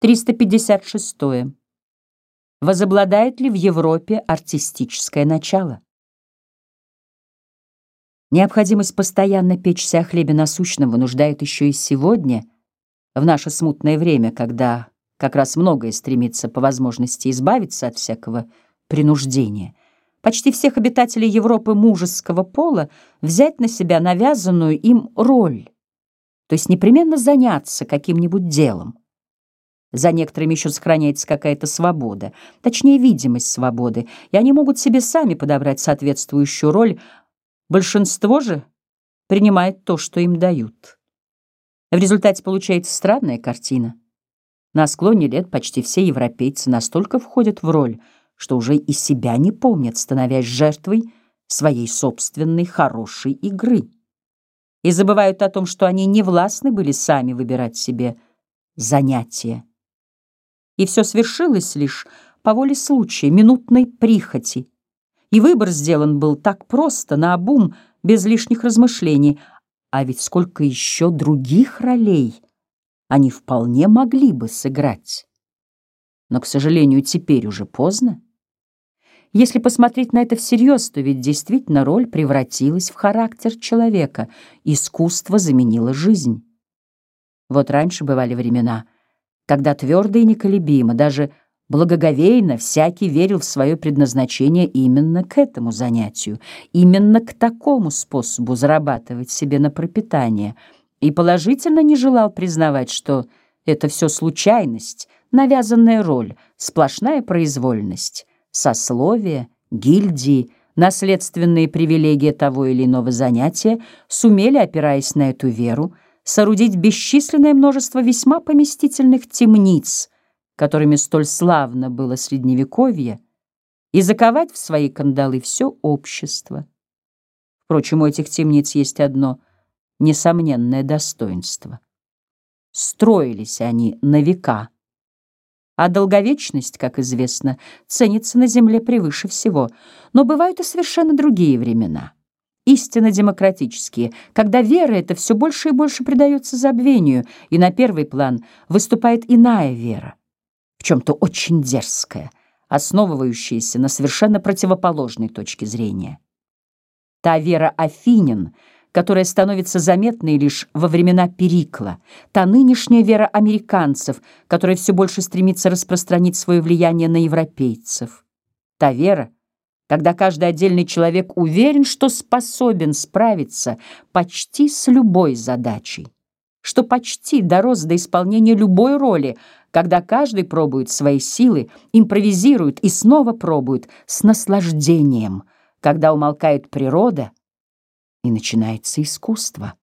356. Возобладает ли в Европе артистическое начало? Необходимость постоянно печься о хлебе насущном вынуждает еще и сегодня, в наше смутное время, когда как раз многое стремится по возможности избавиться от всякого принуждения, почти всех обитателей Европы мужеского пола взять на себя навязанную им роль, то есть непременно заняться каким-нибудь делом. За некоторыми еще сохраняется какая-то свобода, точнее, видимость свободы, и они могут себе сами подобрать соответствующую роль. Большинство же принимает то, что им дают. В результате получается странная картина. На склоне лет почти все европейцы настолько входят в роль, что уже и себя не помнят, становясь жертвой своей собственной хорошей игры. И забывают о том, что они не властны были сами выбирать себе занятия и все свершилось лишь по воле случая, минутной прихоти. И выбор сделан был так просто, наобум, без лишних размышлений. А ведь сколько еще других ролей они вполне могли бы сыграть. Но, к сожалению, теперь уже поздно. Если посмотреть на это всерьез, то ведь действительно роль превратилась в характер человека, искусство заменило жизнь. Вот раньше бывали времена — когда твердо и неколебимо, даже благоговейно всякий верил в свое предназначение именно к этому занятию, именно к такому способу зарабатывать себе на пропитание, и положительно не желал признавать, что это все случайность, навязанная роль, сплошная произвольность, сословие, гильдии, наследственные привилегии того или иного занятия сумели, опираясь на эту веру, соорудить бесчисленное множество весьма поместительных темниц, которыми столь славно было Средневековье, и заковать в свои кандалы все общество. Впрочем, у этих темниц есть одно несомненное достоинство. Строились они на века, а долговечность, как известно, ценится на земле превыше всего, но бывают и совершенно другие времена — истинно демократические, когда вера эта все больше и больше предается забвению, и на первый план выступает иная вера, в чем-то очень дерзкая, основывающаяся на совершенно противоположной точке зрения. Та вера Афинин, которая становится заметной лишь во времена Перикла, та нынешняя вера американцев, которая все больше стремится распространить свое влияние на европейцев, та вера, когда каждый отдельный человек уверен, что способен справиться почти с любой задачей, что почти дорос до исполнения любой роли, когда каждый пробует свои силы, импровизирует и снова пробует с наслаждением, когда умолкает природа и начинается искусство.